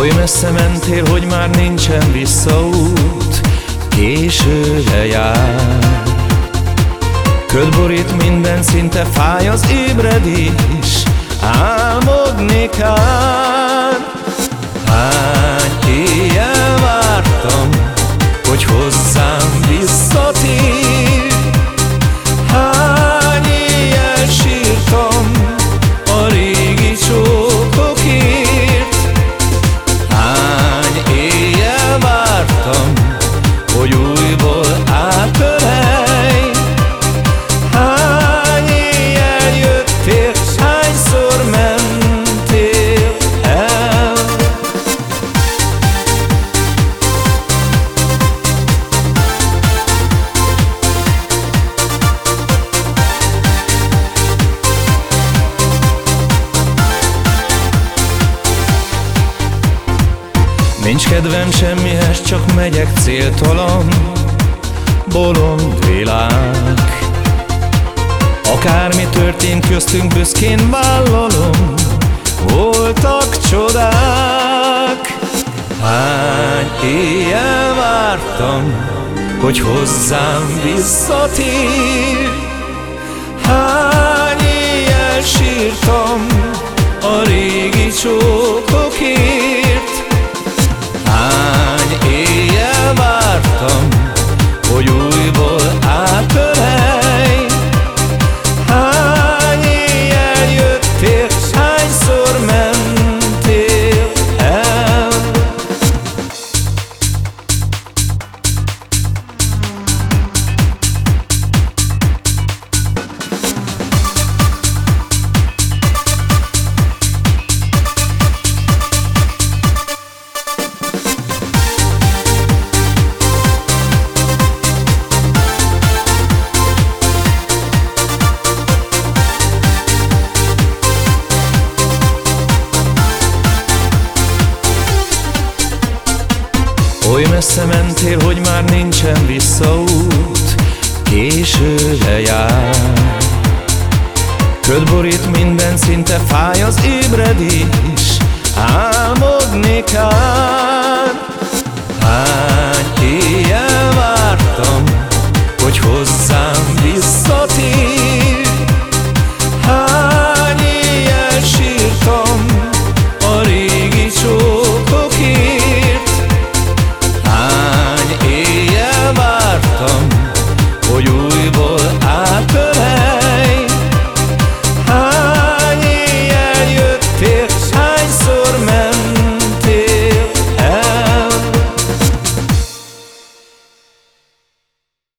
Oly messze mentél, hogy már nincsen visszaút Későre jár. Köd borít minden, szinte fáj az ébredés Álmodni kár hogy újból Nincs kedvem semmihez, csak megyek céltalan Bolond világ. Akármi történt köztünk, büszkén vállalom Voltak csodák. Hány éjjel vártam, hogy hozzám visszatér. Hány Oly messze mentél, hogy már nincsen visszaút Későre jár. Köd borít minden, szinte fáj az ébredés Álmodni kár